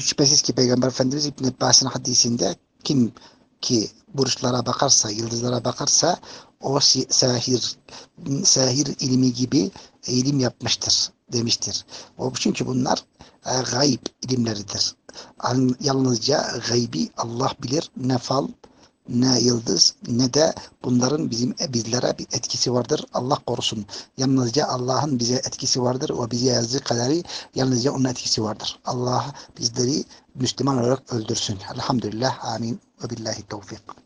şüphesiz ki Peygamber Efendimiz İbn Abbas'ın hadisinde kim ki burçlara bakarsa, yıldızlara bakarsa o sahir sahir ilmi gibi ilim yapmıştır demiştir. O çünkü bunlar e, gayb ilimleridir. Yalnızca gaybi Allah bilir. Ne fal, ne yıldız, ne de bunların bizim bizlere bir etkisi vardır. Allah korusun. Yalnızca Allah'ın bize etkisi vardır. O bize yazdığı kaderi yalnızca onun etkisi vardır. Allah bizleri Müslüman olarak öldürsün. Elhamdülillah. Amin. Ve billahi tevfik.